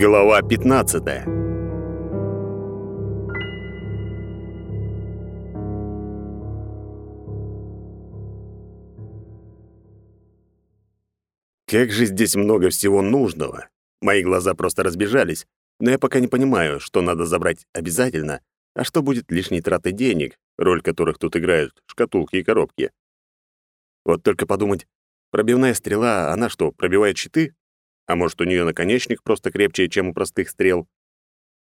Глава 15. Как же здесь много всего нужного. Мои глаза просто разбежались, но я пока не понимаю, что надо забрать обязательно, а что будет лишней тратой денег, роль которых тут играют шкатулки и коробки. Вот только подумать, пробивная стрела, она что, пробивает щиты? А может, у нее наконечник просто крепче, чем у простых стрел?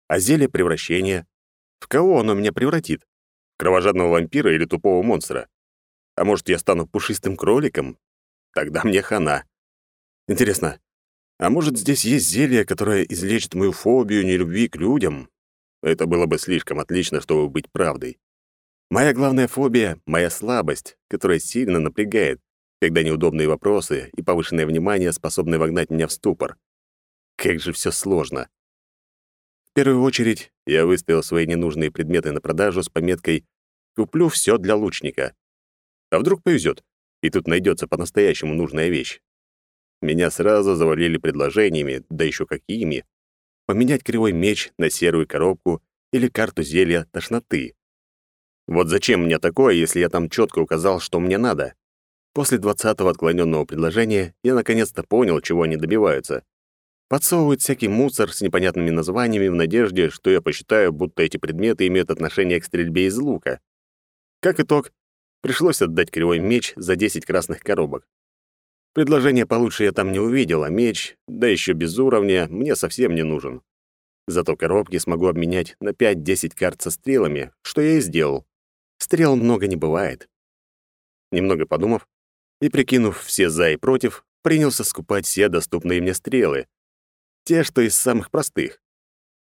А зелье превращения? В кого оно меня превратит? В кровожадного вампира или тупого монстра? А может, я стану пушистым кроликом? Тогда мне хана. Интересно, а может, здесь есть зелье, которое излечит мою фобию нелюбви к людям? Это было бы слишком отлично, чтобы быть правдой. Моя главная фобия — моя слабость, которая сильно напрягает, когда неудобные вопросы и повышенное внимание способны вогнать меня в ступор. Как же все сложно. В первую очередь я выставил свои ненужные предметы на продажу с пометкой «Куплю все для лучника». А вдруг повезет, и тут найдется по-настоящему нужная вещь. Меня сразу завалили предложениями, да еще какими. Поменять кривой меч на серую коробку или карту зелья тошноты. Вот зачем мне такое, если я там четко указал, что мне надо? После двадцатого отклоненного предложения я наконец-то понял, чего они добиваются. Подсовывают всякий мусор с непонятными названиями в надежде, что я посчитаю, будто эти предметы имеют отношение к стрельбе из лука. Как итог, пришлось отдать кривой меч за 10 красных коробок. Предложение получше я там не увидел, а меч, да еще без уровня, мне совсем не нужен. Зато коробки смогу обменять на 5-10 карт со стрелами, что я и сделал. Стрел много не бывает. Немного подумав и прикинув все «за» и «против», принялся скупать все доступные мне стрелы. Те, что из самых простых.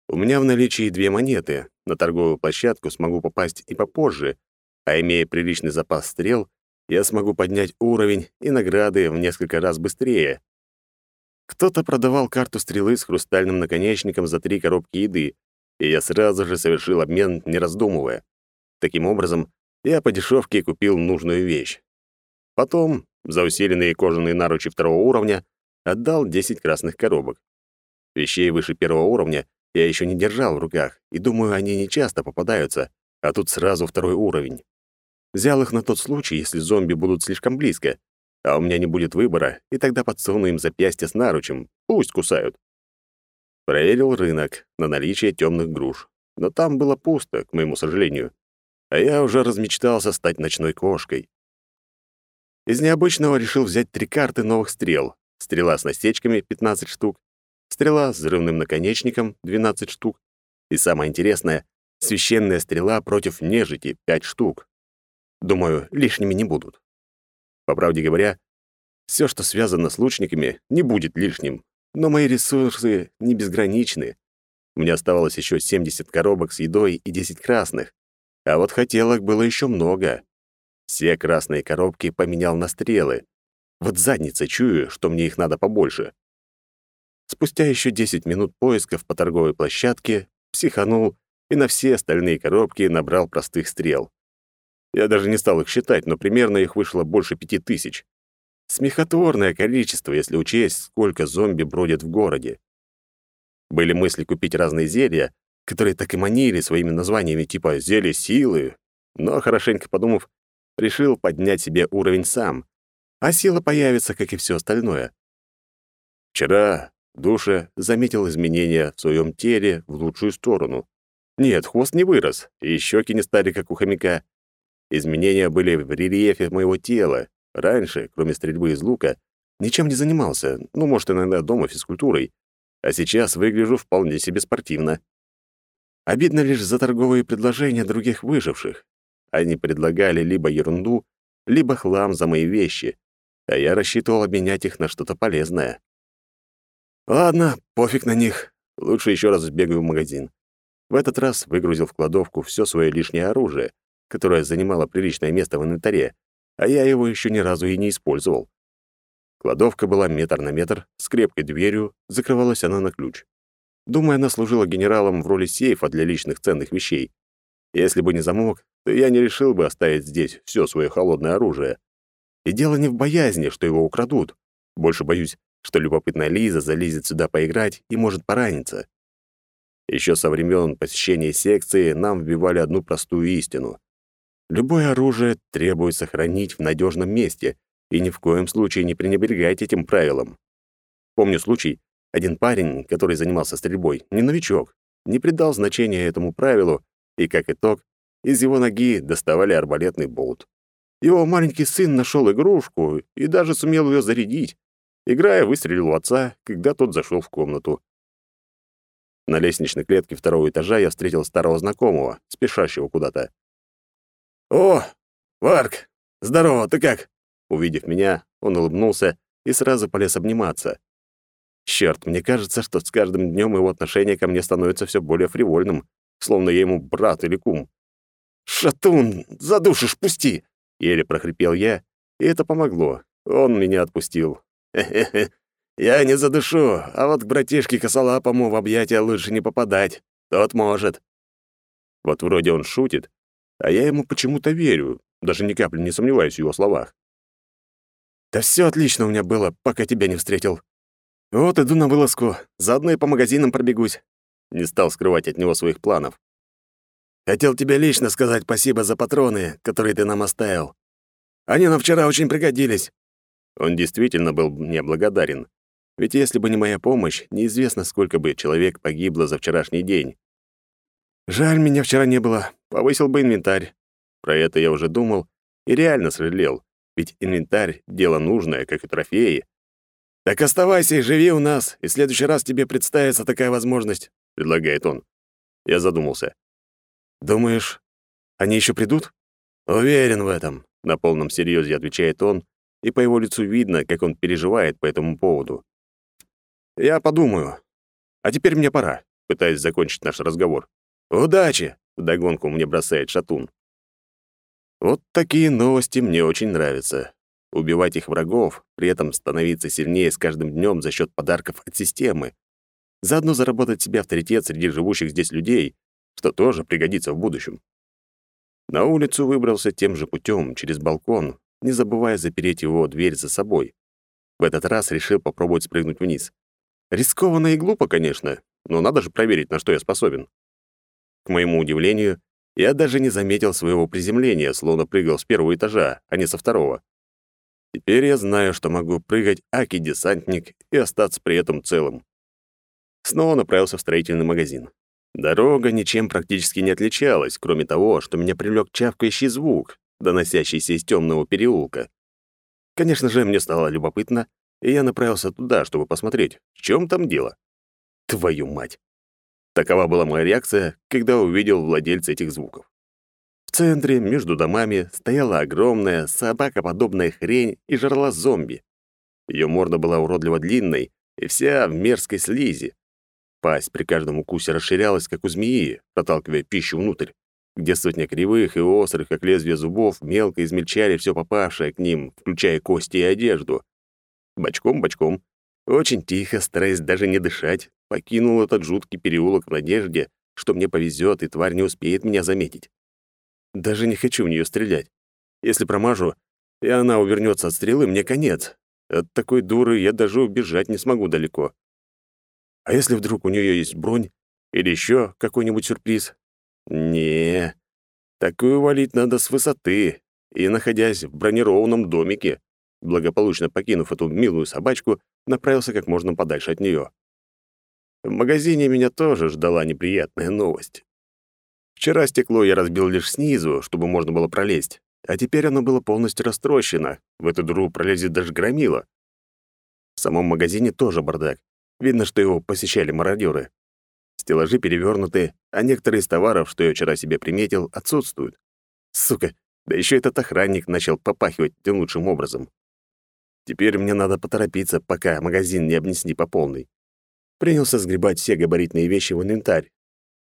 У меня в наличии две монеты. На торговую площадку смогу попасть и попозже, а имея приличный запас стрел, я смогу поднять уровень и награды в несколько раз быстрее. Кто-то продавал карту стрелы с хрустальным наконечником за три коробки еды, и я сразу же совершил обмен, не раздумывая. Таким образом, я по дешевке купил нужную вещь. Потом, за усиленные кожаные наручи второго уровня, отдал 10 красных коробок. Вещей выше первого уровня я еще не держал в руках, и думаю, они не часто попадаются, а тут сразу второй уровень. Взял их на тот случай, если зомби будут слишком близко, а у меня не будет выбора, и тогда подсуну им запястье с наручем, пусть кусают. Проверил рынок на наличие темных груш, но там было пусто, к моему сожалению а я уже размечтался стать ночной кошкой. Из необычного решил взять три карты новых стрел. Стрела с настечками — 15 штук, стрела с взрывным наконечником — 12 штук, и самое интересное — священная стрела против нежити — 5 штук. Думаю, лишними не будут. По правде говоря, все, что связано с лучниками, не будет лишним, но мои ресурсы не безграничны. Меня оставалось еще 70 коробок с едой и 10 красных. А вот хотелок было еще много. Все красные коробки поменял на стрелы. Вот задница чую, что мне их надо побольше. Спустя еще 10 минут поисков по торговой площадке психанул и на все остальные коробки набрал простых стрел. Я даже не стал их считать, но примерно их вышло больше пяти тысяч. Смехотворное количество, если учесть, сколько зомби бродят в городе. Были мысли купить разные зелья, которые так и манили своими названиями типа «зелье силы», но, хорошенько подумав, решил поднять себе уровень сам, а сила появится, как и все остальное. Вчера Душа заметил изменения в своем теле в лучшую сторону. Нет, хвост не вырос, и щеки не стали, как у хомяка. Изменения были в рельефе моего тела. Раньше, кроме стрельбы из лука, ничем не занимался, ну, может, иногда дома физкультурой, а сейчас выгляжу вполне себе спортивно. Обидно лишь за торговые предложения других выживших. Они предлагали либо ерунду, либо хлам за мои вещи, а я рассчитывал обменять их на что-то полезное. Ладно, пофиг на них. Лучше еще раз сбегаю в магазин. В этот раз выгрузил в кладовку все свое лишнее оружие, которое занимало приличное место в инвентаре, а я его еще ни разу и не использовал. Кладовка была метр на метр, с крепкой дверью, закрывалась она на ключ. Думаю, она служила генералом в роли сейфа для личных ценных вещей. Если бы не замок, то я не решил бы оставить здесь все свое холодное оружие. И дело не в боязни, что его украдут. Больше боюсь, что любопытная Лиза залезет сюда поиграть и может пораниться. Еще со времен посещения секции нам вбивали одну простую истину. Любое оружие требует сохранить в надежном месте, и ни в коем случае не пренебрегать этим правилам. Помню случай, один парень, который занимался стрельбой, не новичок, не придал значения этому правилу, и, как итог, из его ноги доставали арбалетный болт. Его маленький сын нашел игрушку и даже сумел ее зарядить. Играя, выстрелил в отца, когда тот зашел в комнату. На лестничной клетке второго этажа я встретил старого знакомого, спешащего куда-то. «О, Варк! Здорово, ты как?» Увидев меня, он улыбнулся и сразу полез обниматься. Черт, мне кажется, что с каждым днем его отношение ко мне становится все более фривольным, словно я ему брат или кум. «Шатун, задушишь, пусти!» — еле прохрипел я, и это помогло. Он меня отпустил. «Хе-хе-хе, я не задушу, а вот к братишке косолапому в объятия лучше не попадать. Тот может». Вот вроде он шутит, а я ему почему-то верю, даже ни капли не сомневаюсь в его словах. «Да все отлично у меня было, пока тебя не встретил. Вот иду на вылазку, заодно и по магазинам пробегусь». Не стал скрывать от него своих планов. «Хотел тебе лично сказать спасибо за патроны, которые ты нам оставил. Они нам вчера очень пригодились». Он действительно был мне благодарен. Ведь если бы не моя помощь, неизвестно, сколько бы человек погибло за вчерашний день. Жаль, меня вчера не было. Повысил бы инвентарь. Про это я уже думал и реально сожалел. Ведь инвентарь — дело нужное, как и трофеи. «Так оставайся и живи у нас, и в следующий раз тебе представится такая возможность», — предлагает он. Я задумался. «Думаешь, они еще придут?» «Уверен в этом», — на полном серьезе отвечает он, и по его лицу видно, как он переживает по этому поводу. «Я подумаю. А теперь мне пора», — пытаясь закончить наш разговор. «Удачи!» — вдогонку мне бросает Шатун. Вот такие новости мне очень нравятся. Убивать их врагов, при этом становиться сильнее с каждым днем за счет подарков от системы. Заодно заработать себе авторитет среди живущих здесь людей, что тоже пригодится в будущем. На улицу выбрался тем же путем, через балкон, не забывая запереть его дверь за собой. В этот раз решил попробовать спрыгнуть вниз. Рискованно и глупо, конечно, но надо же проверить, на что я способен. К моему удивлению, я даже не заметил своего приземления, словно прыгал с первого этажа, а не со второго. Теперь я знаю, что могу прыгать аки-десантник и остаться при этом целым. Снова направился в строительный магазин. Дорога ничем практически не отличалась, кроме того, что меня привлек чавкающий звук, доносящийся из темного переулка. Конечно же, мне стало любопытно, и я направился туда, чтобы посмотреть, в чем там дело. Твою мать! Такова была моя реакция, когда увидел владельца этих звуков. В центре, между домами, стояла огромная собакоподобная хрень и жерла зомби. Ее морда была уродливо длинной и вся в мерзкой слизи. Пасть при каждом укусе расширялась, как у змеи, проталкивая пищу внутрь, где сотня кривых и острых, как лезвие зубов, мелко измельчали все попавшее к ним, включая кости и одежду. Бочком-бочком, очень тихо, стараясь даже не дышать, покинул этот жуткий переулок в надежде, что мне повезет и тварь не успеет меня заметить. Даже не хочу в нее стрелять. Если промажу, и она увернется от стрелы, мне конец. От такой дуры я даже убежать не смогу далеко. А если вдруг у нее есть бронь или еще какой-нибудь сюрприз? Не, такую валить надо с высоты и находясь в бронированном домике. Благополучно покинув эту милую собачку, направился как можно подальше от нее. В магазине меня тоже ждала неприятная новость. Вчера стекло я разбил лишь снизу, чтобы можно было пролезть, а теперь оно было полностью растрощено. В эту дыру пролезет даже громила. В самом магазине тоже бардак. Видно, что его посещали мародеры. Стеллажи перевернуты, а некоторые из товаров, что я вчера себе приметил, отсутствуют. Сука, да еще этот охранник начал попахивать тем лучшим образом. Теперь мне надо поторопиться, пока магазин не обнесли по полной принялся сгребать все габаритные вещи в инвентарь.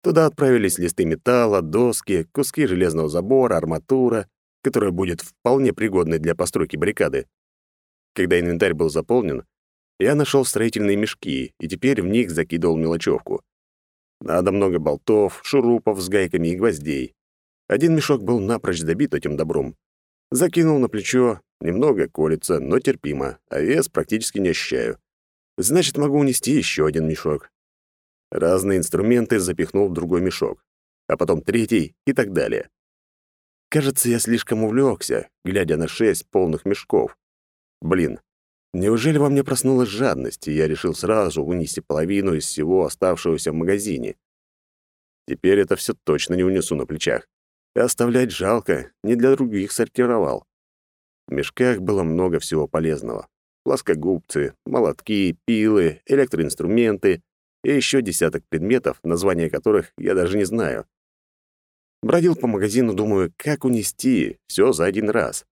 Туда отправились листы металла, доски, куски железного забора, арматура, которая будет вполне пригодной для постройки баррикады. Когда инвентарь был заполнен, я нашел строительные мешки и теперь в них закидывал мелочевку. Надо много болтов, шурупов с гайками и гвоздей. Один мешок был напрочь забит этим добром. Закинул на плечо, немного колется, но терпимо, а вес практически не ощущаю. Значит, могу унести еще один мешок. Разные инструменты запихнул в другой мешок, а потом третий и так далее. Кажется, я слишком увлекся, глядя на шесть полных мешков. Блин, неужели во мне проснулась жадность, и я решил сразу унести половину из всего оставшегося в магазине? Теперь это все точно не унесу на плечах. И оставлять жалко, не для других сортировал. В мешках было много всего полезного. Плоскогубцы, молотки, пилы, электроинструменты и еще десяток предметов, названия которых я даже не знаю. Бродил по магазину, думаю, как унести все за один раз.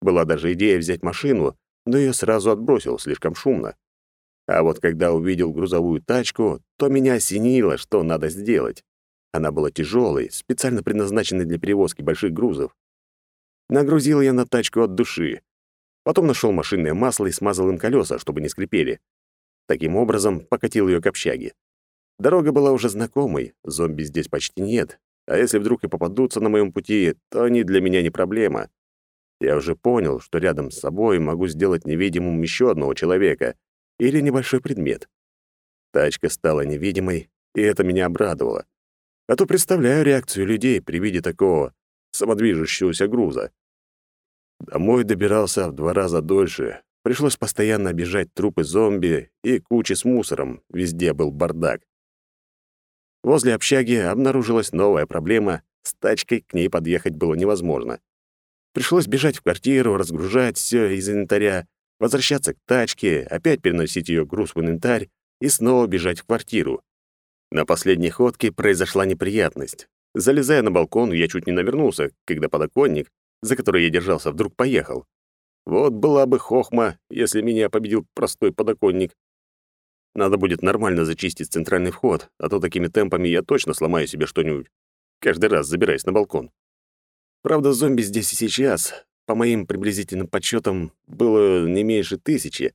Была даже идея взять машину, но ее сразу отбросил, слишком шумно. А вот когда увидел грузовую тачку, то меня осенило, что надо сделать. Она была тяжелой, специально предназначенной для перевозки больших грузов. Нагрузил я на тачку от души. Потом нашел машинное масло и смазал им колеса, чтобы не скрипели. Таким образом, покатил ее к общаге. Дорога была уже знакомой, зомби здесь почти нет, а если вдруг и попадутся на моем пути, то они для меня не проблема. Я уже понял, что рядом с собой могу сделать невидимым еще одного человека или небольшой предмет. Тачка стала невидимой, и это меня обрадовало. А то представляю реакцию людей при виде такого самодвижущегося груза. Домой добирался в два раза дольше. Пришлось постоянно обижать трупы зомби и кучи с мусором. Везде был бардак. Возле общаги обнаружилась новая проблема. С тачкой к ней подъехать было невозможно. Пришлось бежать в квартиру, разгружать все из инвентаря, возвращаться к тачке, опять переносить ее груз в инвентарь и снова бежать в квартиру. На последней ходке произошла неприятность. Залезая на балкон, я чуть не навернулся, когда подоконник, за который я держался, вдруг поехал. Вот была бы хохма, если меня победил простой подоконник. Надо будет нормально зачистить центральный вход, а то такими темпами я точно сломаю себе что-нибудь. Каждый раз забираясь на балкон. Правда, зомби здесь и сейчас, по моим приблизительным подсчетам, было не меньше тысячи.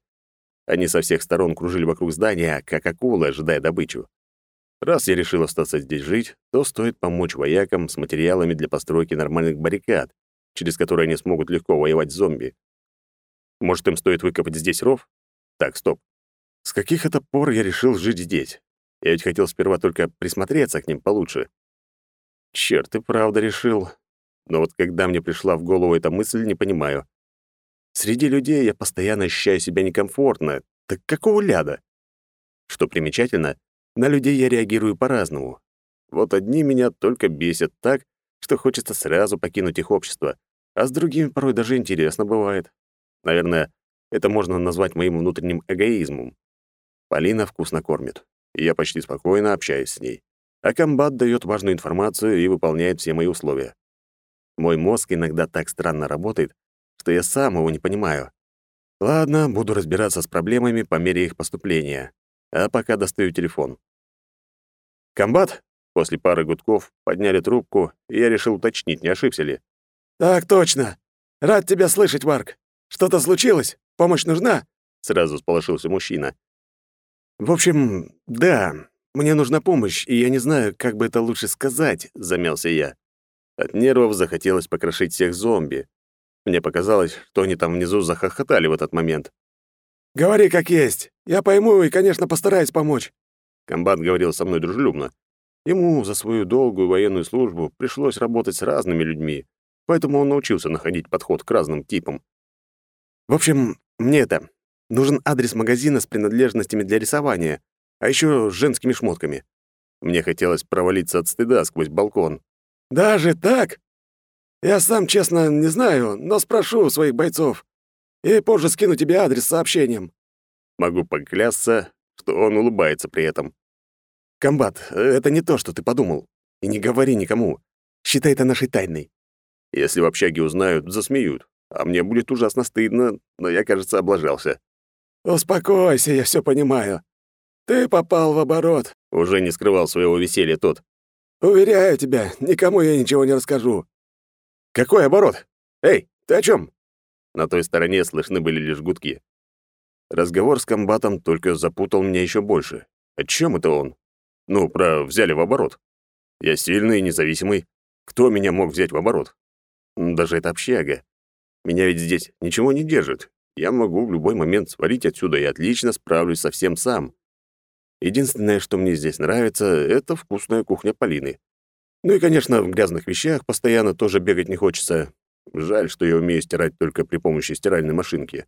Они со всех сторон кружили вокруг здания, как акулы, ожидая добычу. Раз я решил остаться здесь жить, то стоит помочь воякам с материалами для постройки нормальных баррикад, через которые они смогут легко воевать с зомби. Может, им стоит выкопать здесь ров? Так, стоп. С каких это пор я решил жить здесь? Я ведь хотел сперва только присмотреться к ним получше. Черт, ты правда решил. Но вот когда мне пришла в голову эта мысль, не понимаю. Среди людей я постоянно ощущаю себя некомфортно. Так какого ляда? Что примечательно, на людей я реагирую по-разному. Вот одни меня только бесят так, что хочется сразу покинуть их общество, а с другими порой даже интересно бывает. Наверное, это можно назвать моим внутренним эгоизмом. Полина вкусно кормит, и я почти спокойно общаюсь с ней. А комбат дает важную информацию и выполняет все мои условия. Мой мозг иногда так странно работает, что я сам его не понимаю. Ладно, буду разбираться с проблемами по мере их поступления. А пока достаю телефон. «Комбат?» После пары гудков подняли трубку, и я решил уточнить, не ошибся ли. «Так точно. Рад тебя слышать, Варк. Что-то случилось? Помощь нужна?» Сразу сполошился мужчина. «В общем, да, мне нужна помощь, и я не знаю, как бы это лучше сказать», — замялся я. От нервов захотелось покрошить всех зомби. Мне показалось, что они там внизу захохотали в этот момент. «Говори как есть. Я пойму и, конечно, постараюсь помочь». Комбат говорил со мной дружелюбно. Ему за свою долгую военную службу пришлось работать с разными людьми, поэтому он научился находить подход к разным типам. «В общем, мне это. Нужен адрес магазина с принадлежностями для рисования, а еще с женскими шмотками». Мне хотелось провалиться от стыда сквозь балкон. «Даже так? Я сам, честно, не знаю, но спрошу у своих бойцов и позже скину тебе адрес с сообщением». Могу поклясться, что он улыбается при этом. «Комбат, это не то, что ты подумал. И не говори никому. Считай это нашей тайной». Если в общаге узнают, засмеют. А мне будет ужасно стыдно, но я, кажется, облажался. «Успокойся, я все понимаю. Ты попал в оборот», — уже не скрывал своего веселья тот. «Уверяю тебя, никому я ничего не расскажу». «Какой оборот? Эй, ты о чем? На той стороне слышны были лишь гудки. Разговор с комбатом только запутал меня еще больше. О чем это он? Ну, про взяли в оборот. Я сильный и независимый. Кто меня мог взять в оборот? Даже это общага. Меня ведь здесь ничего не держит. я могу в любой момент свалить отсюда и отлично справлюсь со всем сам. Единственное, что мне здесь нравится, это вкусная кухня Полины. Ну и, конечно, в грязных вещах постоянно тоже бегать не хочется. Жаль, что я умею стирать только при помощи стиральной машинки.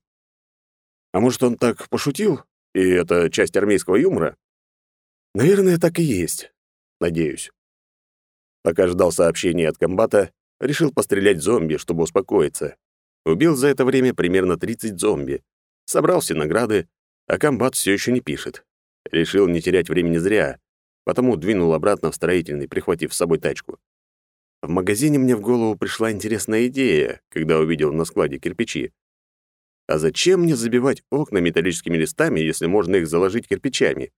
А может, он так пошутил? И это часть армейского юмора? Наверное, так и есть. Надеюсь. Пока ждал сообщения от комбата, решил пострелять зомби, чтобы успокоиться. Убил за это время примерно 30 зомби. Собрал все награды, а комбат все еще не пишет. Решил не терять времени зря, потому двинул обратно в строительный, прихватив с собой тачку. В магазине мне в голову пришла интересная идея, когда увидел на складе кирпичи. А зачем мне забивать окна металлическими листами, если можно их заложить кирпичами?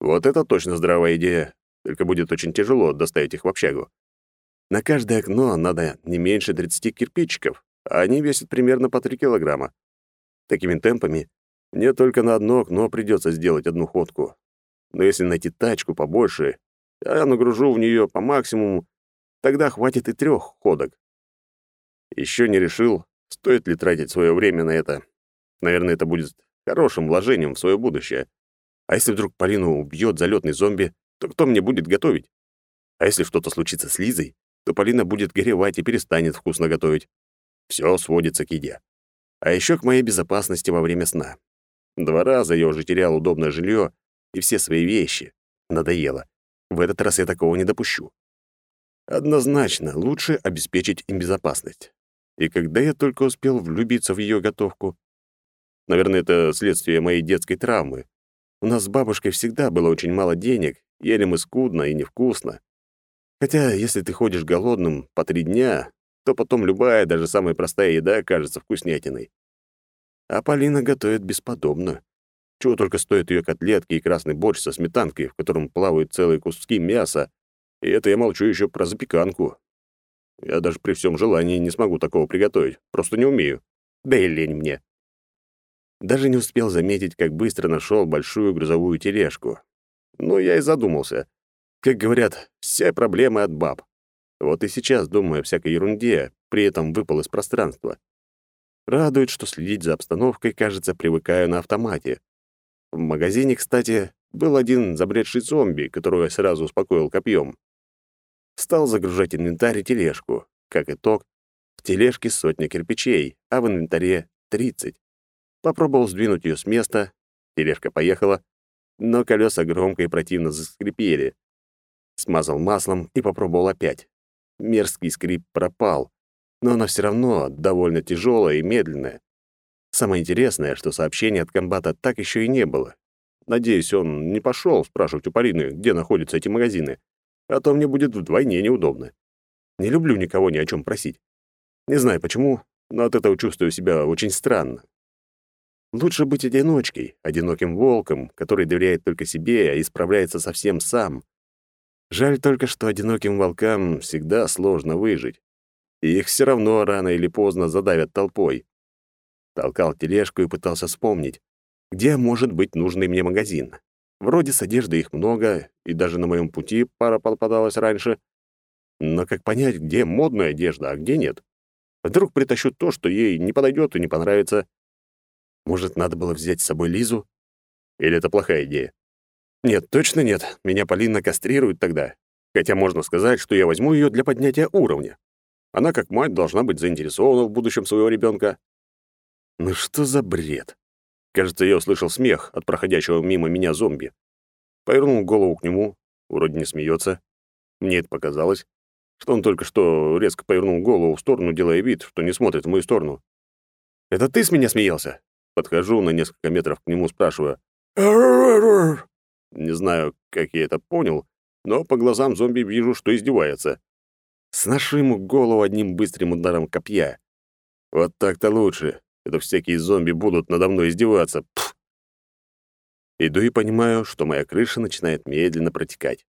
Вот это точно здравая идея, только будет очень тяжело доставить их в общагу. На каждое окно надо не меньше 30 кирпичиков, а они весят примерно по 3 килограмма. Такими темпами мне только на одно окно придется сделать одну ходку. Но если найти тачку побольше, я нагружу в нее по максимуму, тогда хватит и трех ходок. Еще не решил, стоит ли тратить свое время на это. Наверное, это будет хорошим вложением в свое будущее. А если вдруг Полину убьет залетный зомби, то кто мне будет готовить? А если что-то случится с Лизой, то Полина будет горевать и перестанет вкусно готовить. Все сводится к еде. А еще к моей безопасности во время сна. Два раза я уже терял удобное жилье и все свои вещи. Надоело. В этот раз я такого не допущу. Однозначно, лучше обеспечить им безопасность. И когда я только успел влюбиться в ее готовку? Наверное, это следствие моей детской травмы. У нас с бабушкой всегда было очень мало денег, ели мы скудно и невкусно. Хотя, если ты ходишь голодным по три дня, то потом любая, даже самая простая еда кажется вкуснятиной. А Полина готовит бесподобно. Чего только стоят ее котлетки и красный борщ со сметанкой, в котором плавают целые куски мяса. И это я молчу еще про запеканку. Я даже при всем желании не смогу такого приготовить, просто не умею. Да и лень мне. Даже не успел заметить, как быстро нашел большую грузовую тележку. Но я и задумался. Как говорят, все проблемы от баб. Вот и сейчас думаю о всякой ерунде, при этом выпал из пространства. Радует, что следить за обстановкой, кажется, привыкаю на автомате. В магазине, кстати, был один забредший зомби, которого я сразу успокоил копьем. Стал загружать инвентарь и тележку. Как итог, в тележке сотня кирпичей, а в инвентаре — 30. Попробовал сдвинуть ее с места, тележка поехала, но колеса громко и противно заскрипели. Смазал маслом и попробовал опять. Мерзкий скрип пропал, но она все равно довольно тяжелая и медленная. Самое интересное, что сообщения от комбата так еще и не было. Надеюсь, он не пошел спрашивать у Полины, где находятся эти магазины, а то мне будет вдвойне неудобно. Не люблю никого ни о чем просить. Не знаю почему, но от этого чувствую себя очень странно. Лучше быть одиночкой, одиноким волком, который доверяет только себе и справляется со всем сам. Жаль только, что одиноким волкам всегда сложно выжить и их все равно рано или поздно задавят толпой. Толкал тележку и пытался вспомнить, где может быть нужный мне магазин. Вроде с одеждой их много, и даже на моем пути пара попадалась раньше. Но как понять, где модная одежда, а где нет? Вдруг притащу то, что ей не подойдет и не понравится. Может, надо было взять с собой Лизу? Или это плохая идея? Нет, точно нет. Меня Полина кастрирует тогда. Хотя можно сказать, что я возьму ее для поднятия уровня. Она, как мать, должна быть заинтересована в будущем своего ребенка. Ну что за бред? Кажется, я услышал смех от проходящего мимо меня зомби. Повернул голову к нему, вроде не смеется. Мне это показалось, что он только что резко повернул голову в сторону, делая вид, что не смотрит в мою сторону. «Это ты с меня смеялся?» Подхожу на несколько метров к нему, спрашиваю. Не знаю, как я это понял, но по глазам зомби вижу, что издевается. Сношу ему голову одним быстрым ударом копья. Вот так-то лучше. Это всякие зомби будут надо мной издеваться. Пф. Иду и понимаю, что моя крыша начинает медленно протекать.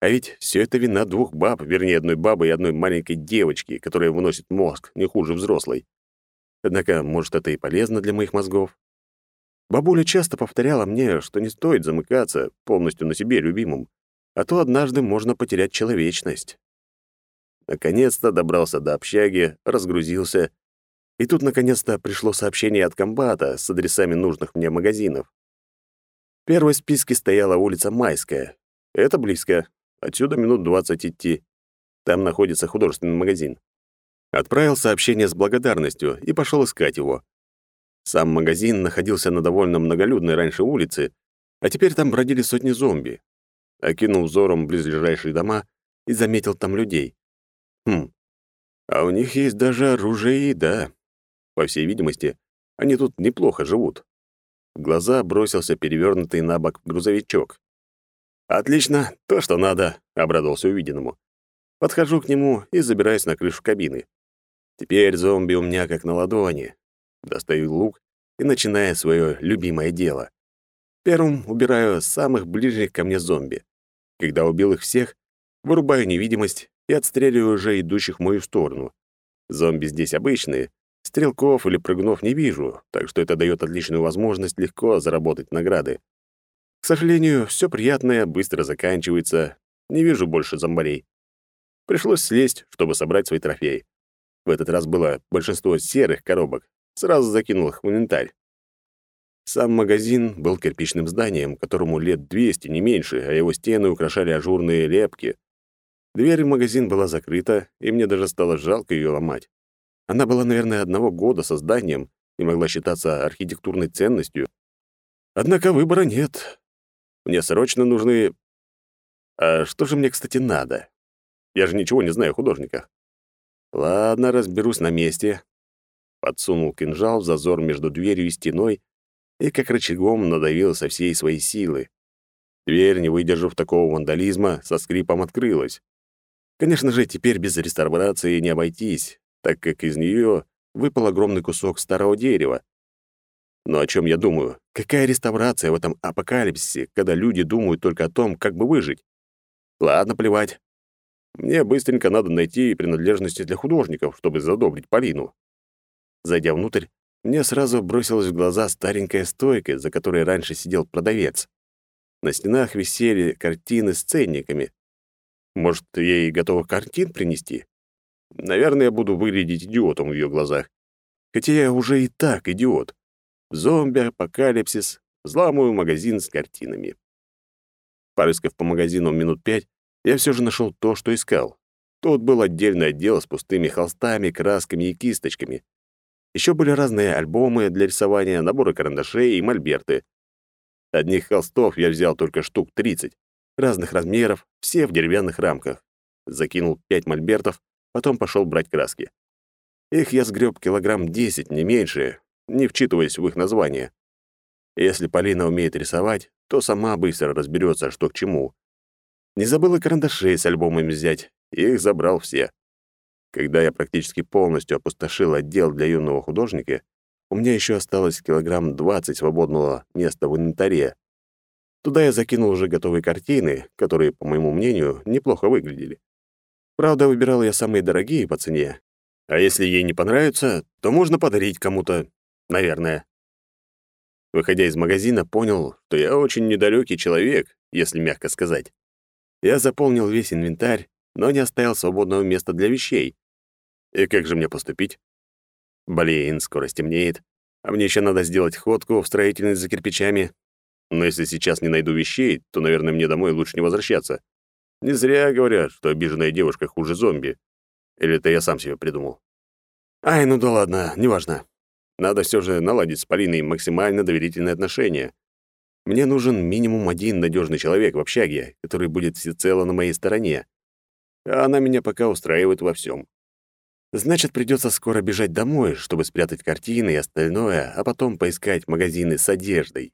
А ведь все это вина двух баб, вернее, одной бабы и одной маленькой девочки, которая выносит мозг не хуже взрослой. Однако, может, это и полезно для моих мозгов. Бабуля часто повторяла мне, что не стоит замыкаться полностью на себе любимым, а то однажды можно потерять человечность. Наконец-то добрался до общаги, разгрузился И тут, наконец-то, пришло сообщение от комбата с адресами нужных мне магазинов. В первой списке стояла улица Майская. Это близко. Отсюда минут двадцать идти. Там находится художественный магазин. Отправил сообщение с благодарностью и пошел искать его. Сам магазин находился на довольно многолюдной раньше улице, а теперь там бродили сотни зомби. Окинул взором близлежащие дома и заметил там людей. Хм, а у них есть даже оружие и еда. По всей видимости, они тут неплохо живут. В глаза бросился перевернутый на бок грузовичок. «Отлично, то, что надо», — обрадовался увиденному. Подхожу к нему и забираюсь на крышу кабины. Теперь зомби у меня как на ладони. Достаю лук и начинаю свое любимое дело. Первым убираю самых ближних ко мне зомби. Когда убил их всех, вырубаю невидимость и отстреливаю уже идущих в мою сторону. Зомби здесь обычные, стрелков или прыгунов не вижу, так что это дает отличную возможность легко заработать награды. К сожалению, все приятное быстро заканчивается, не вижу больше зомбарей. Пришлось слезть, чтобы собрать свой трофей. В этот раз было большинство серых коробок. Сразу закинул их в инвентарь. Сам магазин был кирпичным зданием, которому лет 200, не меньше, а его стены украшали ажурные лепки. Дверь в магазин была закрыта, и мне даже стало жалко ее ломать. Она была, наверное, одного года созданием и могла считаться архитектурной ценностью. Однако выбора нет. Мне срочно нужны... А что же мне, кстати, надо? Я же ничего не знаю о художниках. Ладно, разберусь на месте. Подсунул кинжал в зазор между дверью и стеной и как рычагом надавил со всей своей силы. Дверь, не выдержав такого вандализма, со скрипом открылась. Конечно же, теперь без реставрации не обойтись, так как из нее выпал огромный кусок старого дерева. Но о чем я думаю? Какая реставрация в этом апокалипсисе, когда люди думают только о том, как бы выжить? Ладно, плевать. Мне быстренько надо найти принадлежности для художников, чтобы задобрить Полину. Зайдя внутрь, мне сразу бросилась в глаза старенькая стойка, за которой раньше сидел продавец. На стенах висели картины с ценниками. Может, ей готовых картин принести? Наверное, я буду выглядеть идиотом в ее глазах. Хотя я уже и так идиот. Зомби, апокалипсис, взламываю магазин с картинами. Порыскав по магазину минут пять, я все же нашел то, что искал. Тут был отдельный отдел с пустыми холстами, красками и кисточками. Еще были разные альбомы для рисования, наборы карандашей и мольберты. Одних холстов я взял только штук 30, разных размеров, все в деревянных рамках. Закинул пять мольбертов, потом пошел брать краски. Их я сгреб килограмм 10, не меньше, не вчитываясь в их название. Если Полина умеет рисовать, то сама быстро разберется, что к чему. Не забыл и карандашей с альбомами взять, их забрал все. Когда я практически полностью опустошил отдел для юного художника, у меня еще осталось килограмм 20 свободного места в инвентаре. Туда я закинул уже готовые картины, которые, по моему мнению, неплохо выглядели. Правда, выбирал я самые дорогие по цене. А если ей не понравится, то можно подарить кому-то, наверное. Выходя из магазина, понял, что я очень недалекий человек, если мягко сказать. Я заполнил весь инвентарь, но не оставил свободного места для вещей. И как же мне поступить? Блин, скоро стемнеет, а мне еще надо сделать ходку в строительность за кирпичами. Но если сейчас не найду вещей, то, наверное, мне домой лучше не возвращаться. Не зря говорят, что обиженная девушка хуже зомби. Или это я сам себе придумал? Ай, ну да ладно, неважно. Надо все же наладить с Полиной максимально доверительные отношения. Мне нужен минимум один надежный человек в общаге, который будет всецело на моей стороне. А она меня пока устраивает во всем. Значит, придется скоро бежать домой, чтобы спрятать картины и остальное, а потом поискать магазины с одеждой.